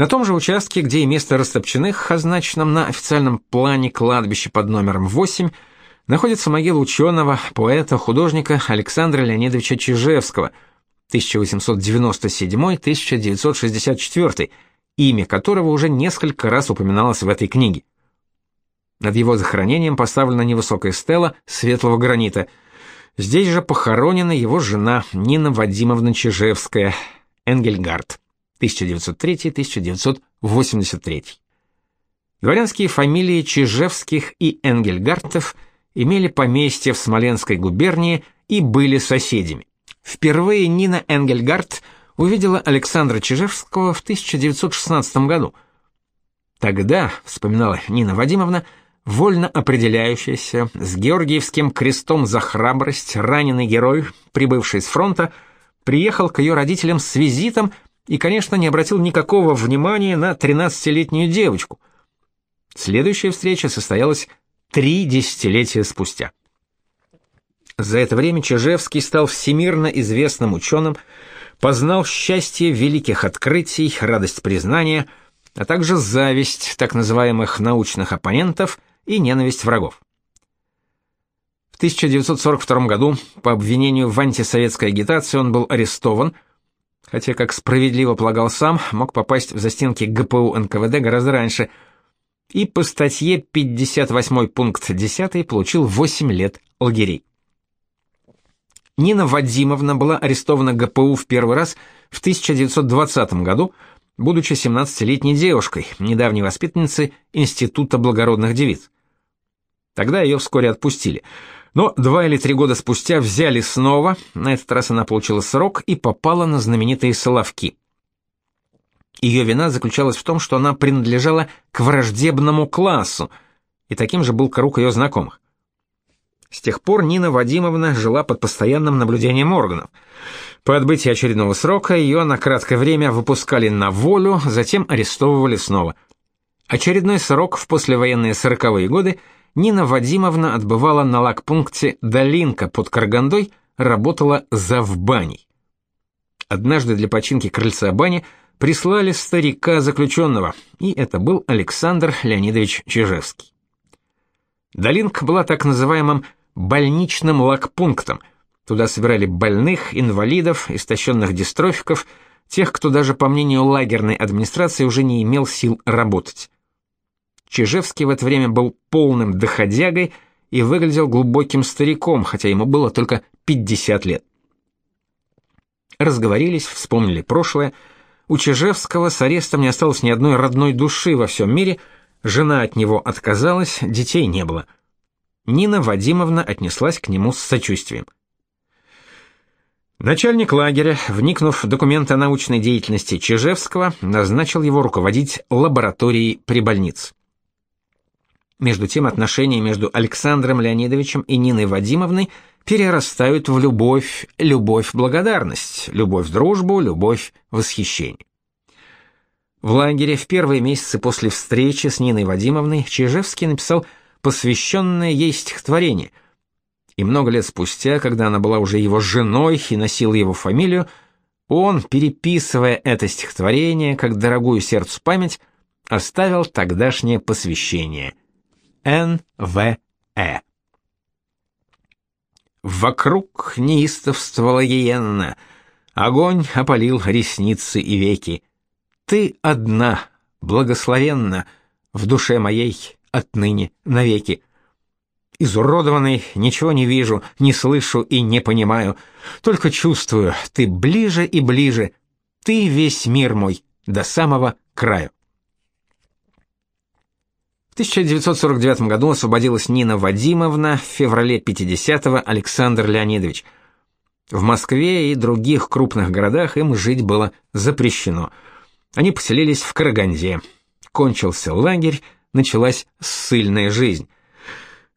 На том же участке, где и место Растопчиных, означенном на официальном плане кладбища под номером 8, находится могила ученого, поэта, художника Александра Леонидовича Чижевского, 1897-1964, имя которого уже несколько раз упоминалось в этой книге. Над его захоронением поставлена невысокая стела светлого гранита. Здесь же похоронена его жена Нина Вадимовна Чижевская, Энгельгард. 1903-1983. Дворянские фамилии Чижевских и Энгельгартов имели поместье в Смоленской губернии и были соседями. Впервые Нина Энгельгард увидела Александра Чижевского в 1916 году. Тогда, вспоминала Нина Вадимовна, вольно определяющийся, с Георгиевским крестом за храбрость, раненый герой, прибывший с фронта, приехал к ее родителям с визитом и, конечно, не обратил никакого внимания на 13-летнюю девочку. Следующая встреча состоялась три десятилетия спустя. За это время Чижевский стал всемирно известным ученым, познал счастье великих открытий, радость признания, а также зависть так называемых научных оппонентов и ненависть врагов. В 1942 году по обвинению в антисоветской агитации он был арестован – хотя, как справедливо полагал сам, мог попасть в застенки ГПУ НКВД гораздо раньше, и по статье 58 пункт 10 получил 8 лет лагерей. Нина Вадимовна была арестована ГПУ в первый раз в 1920 году, будучи 17-летней девушкой, недавней воспитанницей Института благородных девиц. Тогда ее вскоре отпустили – но два или три года спустя взяли снова, на этот раз она получила срок и попала на знаменитые Соловки. Ее вина заключалась в том, что она принадлежала к враждебному классу, и таким же был круг ее знакомых. С тех пор Нина Вадимовна жила под постоянным наблюдением органов. По отбытии очередного срока ее на краткое время выпускали на волю, затем арестовывали снова. Очередной срок в послевоенные сороковые годы – Нина Вадимовна отбывала на лагпункте Долинка под Каргандой, работала за в баней. Однажды для починки крыльца бани прислали старика заключенного, и это был Александр Леонидович Чижевский. Долинка была так называемым больничным лагпунктом. Туда собирали больных, инвалидов, истощенных дистрофиков, тех, кто даже по мнению лагерной администрации уже не имел сил работать. Чижевский в это время был полным доходягой и выглядел глубоким стариком, хотя ему было только 50 лет. Разговорились, вспомнили прошлое. У Чижевского с арестом не осталось ни одной родной души во всем мире, жена от него отказалась, детей не было. Нина Вадимовна отнеслась к нему с сочувствием. Начальник лагеря, вникнув в документы о научной деятельности Чижевского, назначил его руководить лабораторией при больнице. Между тем отношения между Александром Леонидовичем и Ниной Вадимовной перерастают в любовь, любовь-благодарность, любовь-дружбу, любовь-восхищение. В лагере в первые месяцы после встречи с Ниной Вадимовной Чижевский написал посвященное ей стихотворение. И много лет спустя, когда она была уже его женой и носила его фамилию, он, переписывая это стихотворение как дорогую сердцу память, оставил тогдашнее посвящение – Н.В.Э. Вокруг неистовствовала гиенна, огонь опалил ресницы и веки. Ты одна, благословенна, в душе моей отныне навеки. Изуродованный, ничего не вижу, не слышу и не понимаю, только чувствую, ты ближе и ближе, ты весь мир мой до самого краю. В 1949 году освободилась Нина Вадимовна, в феврале 50-го Александр Леонидович. В Москве и других крупных городах им жить было запрещено. Они поселились в Караганде. Кончился лагерь, началась ссыльная жизнь.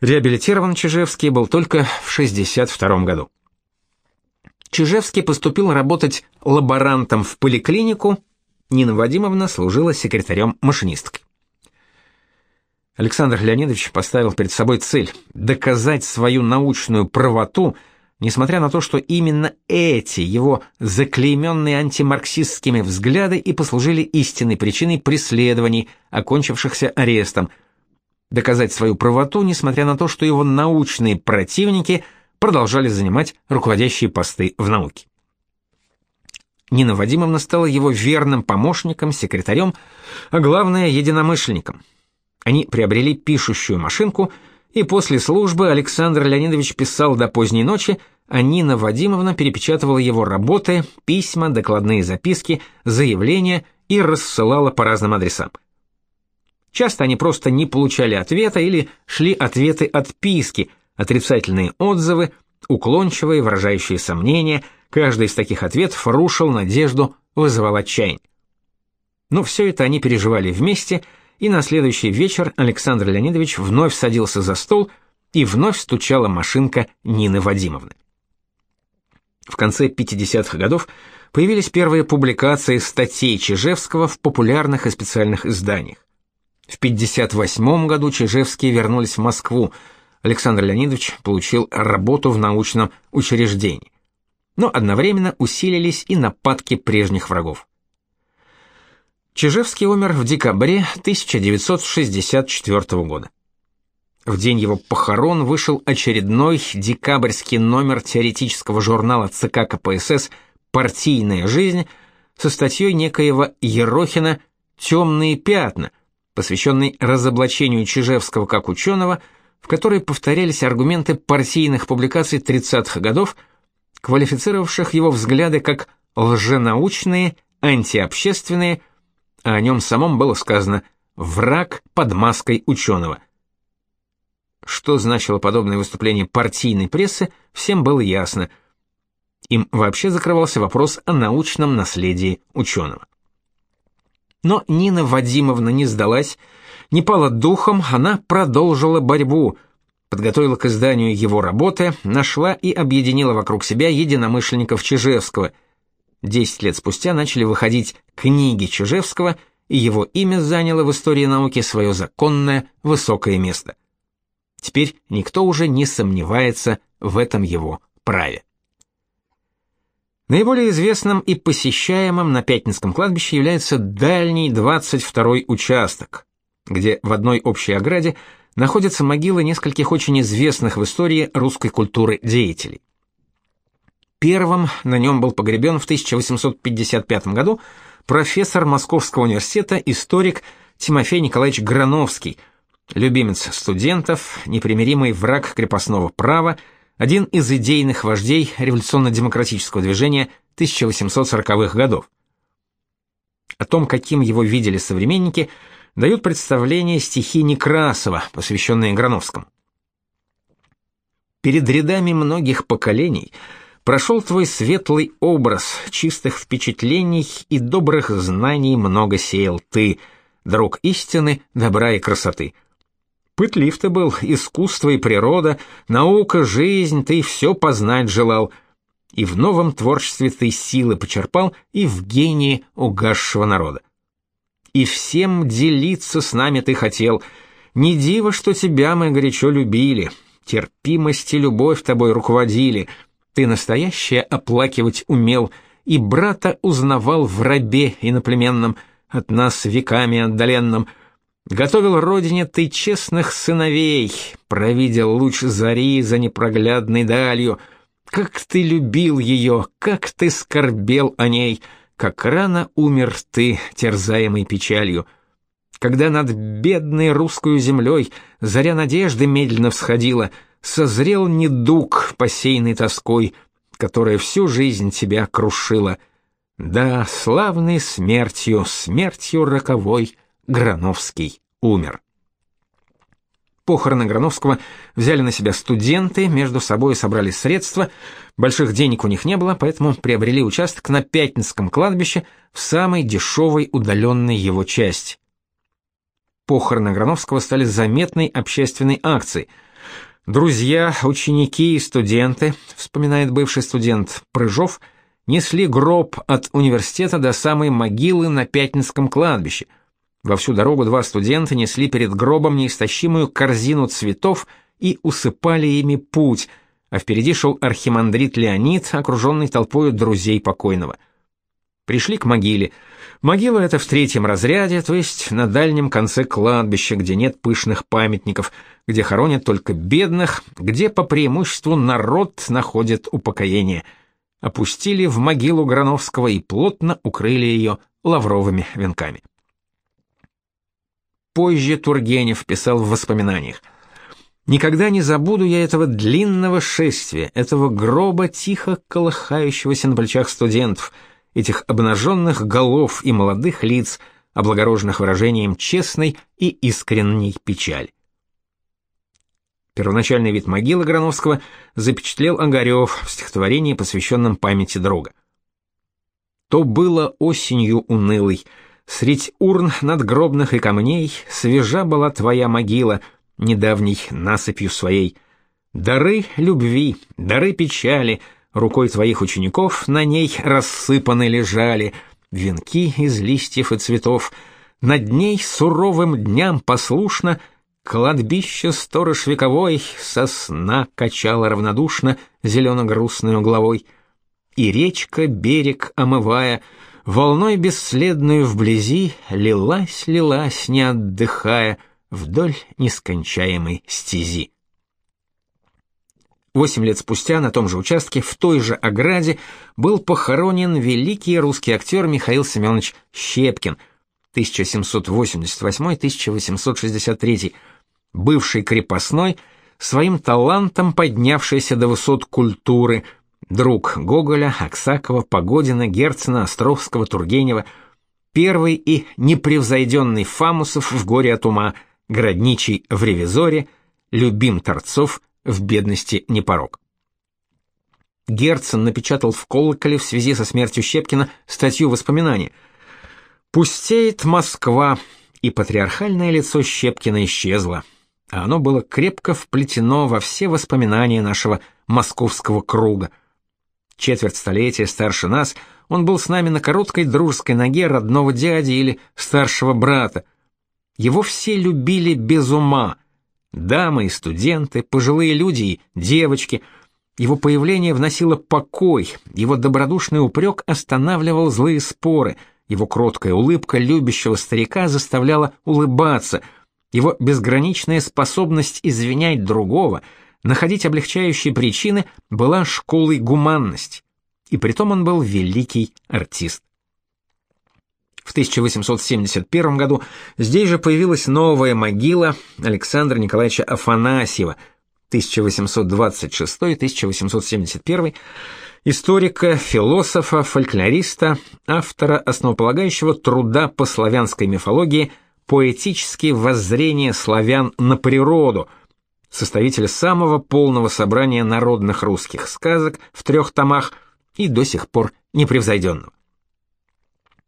Реабилитирован Чижевский был только в 62 году. Чижевский поступил работать лаборантом в поликлинику, Нина Вадимовна служила секретарем-машинисткой. Александр Леонидович поставил перед собой цель доказать свою научную правоту, несмотря на то, что именно эти его заклейменные антимарксистскими взгляды и послужили истинной причиной преследований, окончившихся арестом, доказать свою правоту, несмотря на то, что его научные противники продолжали занимать руководящие посты в науке. Нина Вадимовна стала его верным помощником, секретарем, а главное, единомышленником. Они приобрели пишущую машинку, и после службы Александр Леонидович писал до поздней ночи, а Нина Вадимовна перепечатывала его работы, письма, докладные записки, заявления и рассылала по разным адресам. Часто они просто не получали ответа или шли ответы отписки, отрицательные отзывы, уклончивые, выражающие сомнения – Каждый из таких ответов рушил надежду, вызывал отчаяние. Но все это они переживали вместе, и на следующий вечер Александр Леонидович вновь садился за стол, и вновь стучала машинка Нины Вадимовны. В конце 50-х годов появились первые публикации статей Чижевского в популярных и специальных изданиях. В 58 году Чижевские вернулись в Москву. Александр Леонидович получил работу в научном учреждении но одновременно усилились и нападки прежних врагов. Чижевский умер в декабре 1964 года. В день его похорон вышел очередной декабрьский номер теоретического журнала ЦК КПСС «Партийная жизнь» со статьей некоего Ерохина «Темные пятна», посвященной разоблачению Чижевского как ученого, в которой повторялись аргументы партийных публикаций 30-х годов – квалифицировавших его взгляды как лженаучные, антиобщественные, а о нем самом было сказано «враг под маской ученого». Что значило подобное выступление партийной прессы, всем было ясно. Им вообще закрывался вопрос о научном наследии ученого. Но Нина Вадимовна не сдалась, не пала духом, она продолжила борьбу – подготовила к изданию его работы, нашла и объединила вокруг себя единомышленников Чижевского. Десять лет спустя начали выходить книги Чижевского, и его имя заняло в истории науки свое законное высокое место. Теперь никто уже не сомневается в этом его праве. Наиболее известным и посещаемым на Пятницком кладбище является дальний 22-й участок, где в одной общей ограде находятся могилы нескольких очень известных в истории русской культуры деятелей. Первым на нем был погребен в 1855 году профессор Московского университета, историк Тимофей Николаевич Грановский, любимец студентов, непримиримый враг крепостного права, один из идейных вождей революционно-демократического движения 1840-х годов. О том, каким его видели современники – дают представление стихи Некрасова, посвященные Грановскому. Перед рядами многих поколений прошел твой светлый образ, чистых впечатлений и добрых знаний много сеял ты, друг истины, добра и красоты. Пытлив ты был, искусство и природа, наука, жизнь, ты все познать желал, и в новом творчестве ты силы почерпал и в гении угасшего народа и всем делиться с нами ты хотел. Не диво, что тебя мы горячо любили, терпимость и любовь тобой руководили. Ты настоящее оплакивать умел, и брата узнавал в рабе иноплеменном, от нас веками отдаленном. Готовил родине ты честных сыновей, провидел луч зари за непроглядной далью. Как ты любил ее, как ты скорбел о ней — как рано умер ты, терзаемый печалью. Когда над бедной русской землей заря надежды медленно всходила, созрел недуг, посеянный тоской, которая всю жизнь тебя крушила. Да, славный смертью, смертью роковой, Грановский умер. Похороны Грановского взяли на себя студенты, между собой собрали средства. Больших денег у них не было, поэтому приобрели участок на Пятницком кладбище в самой дешевой удаленной его части. Похороны Грановского стали заметной общественной акцией. Друзья, ученики и студенты, вспоминает бывший студент Прыжов, несли гроб от университета до самой могилы на Пятницком кладбище – во всю дорогу два студента несли перед гробом неистощимую корзину цветов и усыпали ими путь, а впереди шел архимандрит Леонид, окруженный толпой друзей покойного. Пришли к могиле. Могила эта в третьем разряде, то есть на дальнем конце кладбища, где нет пышных памятников, где хоронят только бедных, где по преимуществу народ находит упокоение. Опустили в могилу Грановского и плотно укрыли ее лавровыми венками. Позже Тургенев писал в воспоминаниях: Никогда не забуду я этого длинного шествия, этого гроба тихо колыхающегося на плечах студентов, этих обнаженных голов и молодых лиц, облагороженных выражением честной и искренней печали. Первоначальный вид могилы Грановского запечатлел Огарев в стихотворении, посвященном памяти друга. То было осенью унылой, средь урн надгробных и камней свежа была твоя могила — недавней насыпью своей. Дары любви, дары печали, рукой твоих учеников на ней рассыпаны лежали, венки из листьев и цветов. Над ней суровым дням послушно кладбище сторож вековой сосна качала равнодушно зелено-грустную головой. И речка, берег омывая, волной бесследную вблизи, лилась, лилась, не отдыхая — вдоль нескончаемой стези. Восемь лет спустя на том же участке, в той же ограде, был похоронен великий русский актер Михаил Семенович Щепкин, 1788-1863, бывший крепостной, своим талантом поднявшийся до высот культуры, друг Гоголя, Аксакова, Погодина, Герцена, Островского, Тургенева, первый и непревзойденный Фамусов в «Горе от ума», Городничий в ревизоре, любим торцов в бедности не порог. Герцен напечатал в колоколе в связи со смертью Щепкина статью воспоминания. «Пустеет Москва, и патриархальное лицо Щепкина исчезло, а оно было крепко вплетено во все воспоминания нашего московского круга. Четверть столетия старше нас, он был с нами на короткой дружеской ноге родного дяди или старшего брата, его все любили без ума. Дамы и студенты, пожилые люди и девочки. Его появление вносило покой, его добродушный упрек останавливал злые споры, его кроткая улыбка любящего старика заставляла улыбаться, его безграничная способность извинять другого, находить облегчающие причины была школой гуманности. И притом он был великий артист. В 1871 году здесь же появилась новая могила Александра Николаевича Афанасьева 1826-1871, историка, философа, фольклориста, автора основополагающего труда по славянской мифологии «Поэтические воззрения славян на природу», составителя самого полного собрания народных русских сказок в трех томах и до сих пор непревзойденного.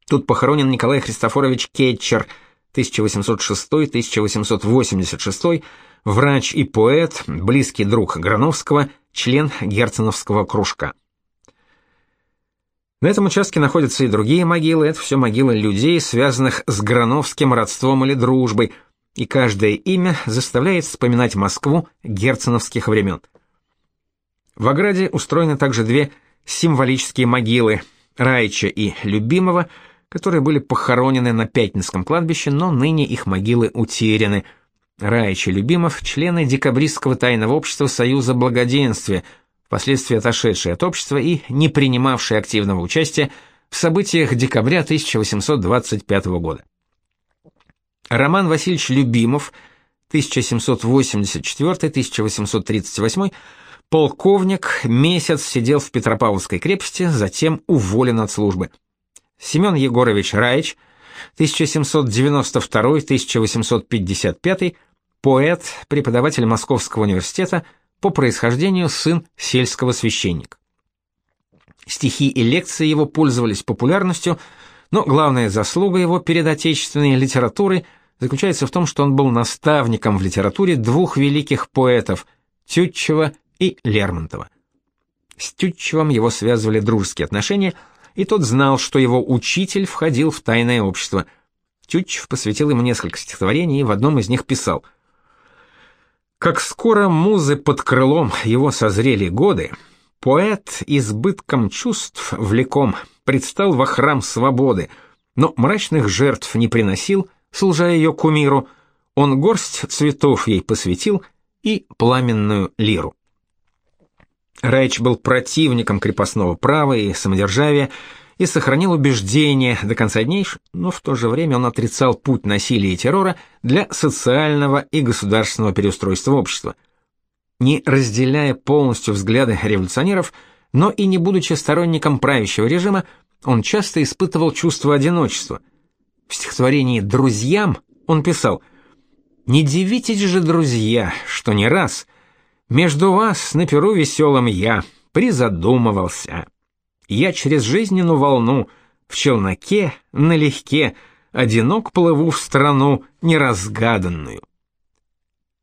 Тут похоронен Николай Христофорович Кетчер, 1806-1886, врач и поэт, близкий друг Грановского, член Герценовского кружка. На этом участке находятся и другие могилы, это все могилы людей, связанных с Грановским родством или дружбой, и каждое имя заставляет вспоминать Москву герценовских времен. В ограде устроены также две символические могилы Райча и Любимого – которые были похоронены на Пятницком кладбище, но ныне их могилы утеряны. Раич и Любимов – члены декабристского тайного общества Союза Благоденствия, впоследствии отошедшие от общества и не принимавшие активного участия в событиях декабря 1825 года. Роман Васильевич Любимов, 1784-1838, полковник, месяц сидел в Петропавловской крепости, затем уволен от службы. Семен Егорович Раич, 1792-1855, поэт, преподаватель Московского университета, по происхождению сын сельского священника. Стихи и лекции его пользовались популярностью, но главная заслуга его перед отечественной литературой заключается в том, что он был наставником в литературе двух великих поэтов Тютчева и Лермонтова. С Тютчевым его связывали дружеские отношения – и тот знал, что его учитель входил в тайное общество. Тютчев посвятил ему несколько стихотворений и в одном из них писал Как скоро музы под крылом его созрели годы, поэт избытком чувств влеком предстал во храм свободы, но мрачных жертв не приносил, служа ее кумиру, он горсть цветов ей посвятил и пламенную лиру. Райч был противником крепостного права и самодержавия и сохранил убеждение до конца дней, но в то же время он отрицал путь насилия и террора для социального и государственного переустройства общества. Не разделяя полностью взгляды революционеров, но и не будучи сторонником правящего режима, он часто испытывал чувство одиночества. В стихотворении «Друзьям» он писал «Не дивитесь же, друзья, что не раз – между вас на перу веселом я призадумывался. Я через жизненную волну в челноке налегке одинок плыву в страну неразгаданную.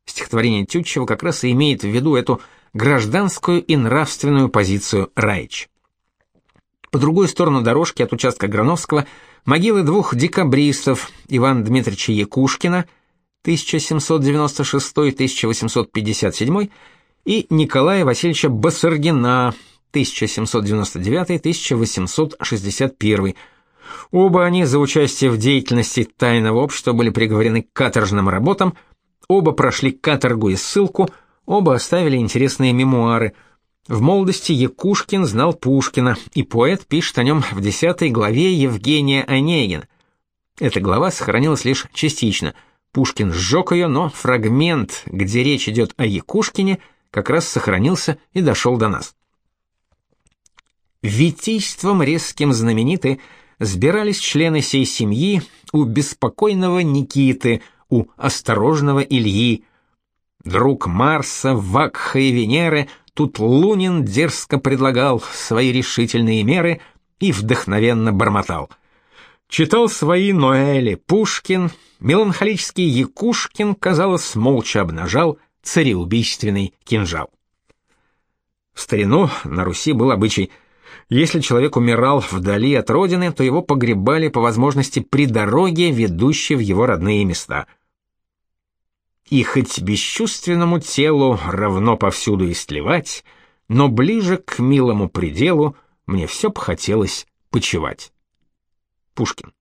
Стихотворение Тютчева как раз и имеет в виду эту гражданскую и нравственную позицию Райч. По другую сторону дорожки от участка Грановского могилы двух декабристов Ивана Дмитриевича Якушкина 1796-1857 и Николая Васильевича Басаргина 1799-1861. Оба они за участие в деятельности тайного общества были приговорены к каторжным работам, оба прошли каторгу и ссылку, оба оставили интересные мемуары. В молодости Якушкин знал Пушкина, и поэт пишет о нем в десятой главе Евгения Онегина. Эта глава сохранилась лишь частично. Пушкин сжег ее, но фрагмент, где речь идет о Якушкине – как раз сохранился и дошел до нас. Витийством резким знамениты сбирались члены сей семьи у беспокойного Никиты, у осторожного Ильи. Друг Марса, Вакха и Венеры, тут Лунин дерзко предлагал свои решительные меры и вдохновенно бормотал. Читал свои Ноэли Пушкин, меланхолический Якушкин, казалось, молча обнажал — цареубийственный кинжал. В старину на Руси был обычай если человек умирал вдали от родины, то его погребали по возможности при дороге, ведущей в его родные места. И хоть бесчувственному телу равно повсюду истлевать, но ближе к милому пределу мне все б хотелось почевать. Пушкин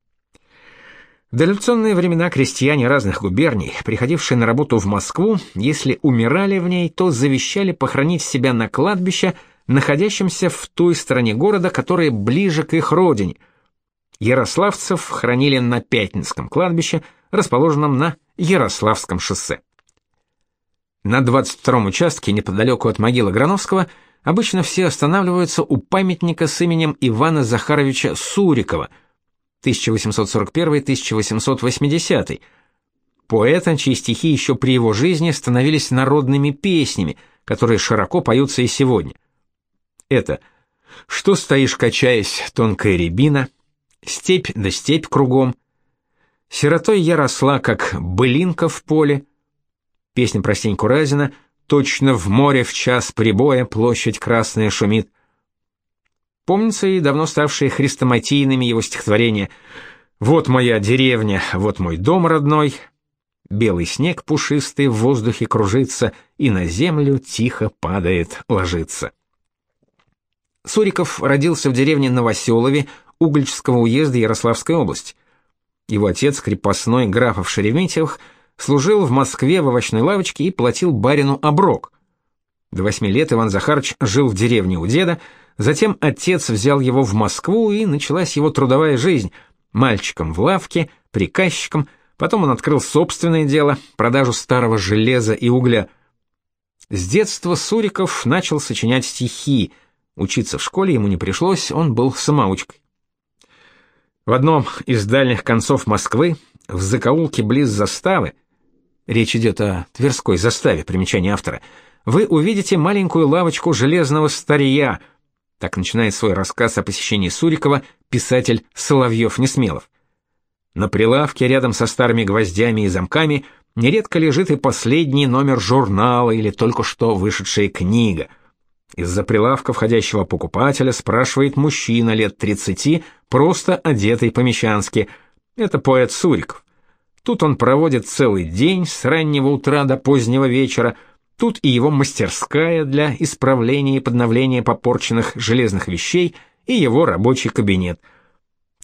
в дореволюционные времена крестьяне разных губерний, приходившие на работу в Москву, если умирали в ней, то завещали похоронить себя на кладбище, находящемся в той стороне города, которая ближе к их родине. Ярославцев хранили на Пятницком кладбище, расположенном на Ярославском шоссе. На 22-м участке, неподалеку от могилы Грановского, обычно все останавливаются у памятника с именем Ивана Захаровича Сурикова – 1841-1880, поэта, чьи стихи еще при его жизни становились народными песнями, которые широко поются и сегодня. Это «Что стоишь, качаясь, тонкая рябина», «Степь да степь кругом», «Сиротой я росла, как былинка в поле», песня про Стеньку Разина «Точно в море в час прибоя площадь красная шумит», Помнится и давно ставшие хрестоматийными его стихотворения «Вот моя деревня, вот мой дом родной», «Белый снег пушистый в воздухе кружится и на землю тихо падает, ложится». Суриков родился в деревне Новоселове Угличского уезда Ярославской области. Его отец, крепостной графов Шереметьевых, служил в Москве в овощной лавочке и платил барину оброк. До восьми лет Иван Захарович жил в деревне у деда, Затем отец взял его в Москву, и началась его трудовая жизнь. Мальчиком в лавке, приказчиком, потом он открыл собственное дело, продажу старого железа и угля. С детства Суриков начал сочинять стихи. Учиться в школе ему не пришлось, он был самоучкой. В одном из дальних концов Москвы, в закоулке близ заставы, речь идет о Тверской заставе, примечание автора, вы увидите маленькую лавочку железного старья — так начинает свой рассказ о посещении Сурикова писатель Соловьев-Несмелов. На прилавке рядом со старыми гвоздями и замками нередко лежит и последний номер журнала или только что вышедшая книга. Из-за прилавка входящего покупателя спрашивает мужчина лет 30, просто одетый по-мещански. Это поэт Суриков. Тут он проводит целый день с раннего утра до позднего вечера, Тут и его мастерская для исправления и подновления попорченных железных вещей, и его рабочий кабинет.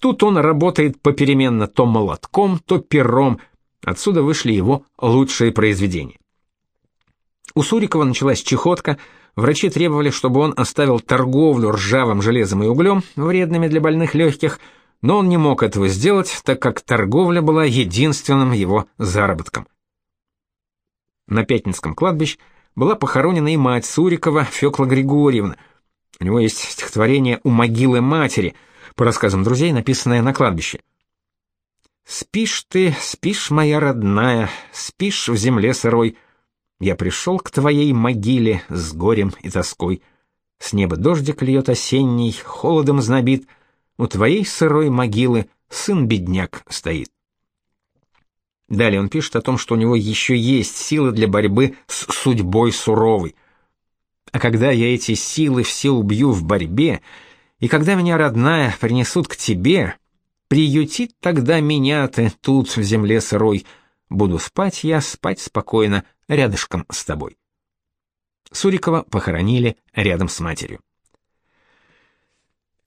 Тут он работает попеременно то молотком, то пером. Отсюда вышли его лучшие произведения. У Сурикова началась чехотка, врачи требовали, чтобы он оставил торговлю ржавым железом и углем, вредными для больных легких, но он не мог этого сделать, так как торговля была единственным его заработком. На Пятницком кладбище была похоронена и мать Сурикова, Фёкла Григорьевна. У него есть стихотворение «У могилы матери», по рассказам друзей, написанное на кладбище. «Спишь ты, спишь, моя родная, спишь в земле сырой. Я пришел к твоей могиле с горем и тоской. С неба дождик льет осенний, холодом знобит. У твоей сырой могилы сын-бедняк стоит». Далее он пишет о том, что у него еще есть силы для борьбы с судьбой суровой. А когда я эти силы все убью в борьбе, и когда меня родная принесут к тебе, приютит тогда меня ты тут в земле сырой, буду спать я, спать спокойно, рядышком с тобой. Сурикова похоронили рядом с матерью.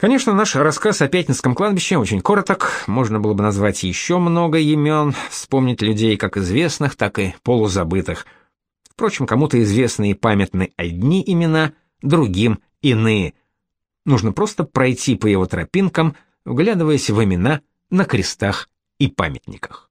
Конечно, наш рассказ о Пятницком кладбище очень короток, можно было бы назвать еще много имен, вспомнить людей как известных, так и полузабытых. Впрочем, кому-то известны и памятны одни имена, другим иные. Нужно просто пройти по его тропинкам, вглядываясь в имена на крестах и памятниках.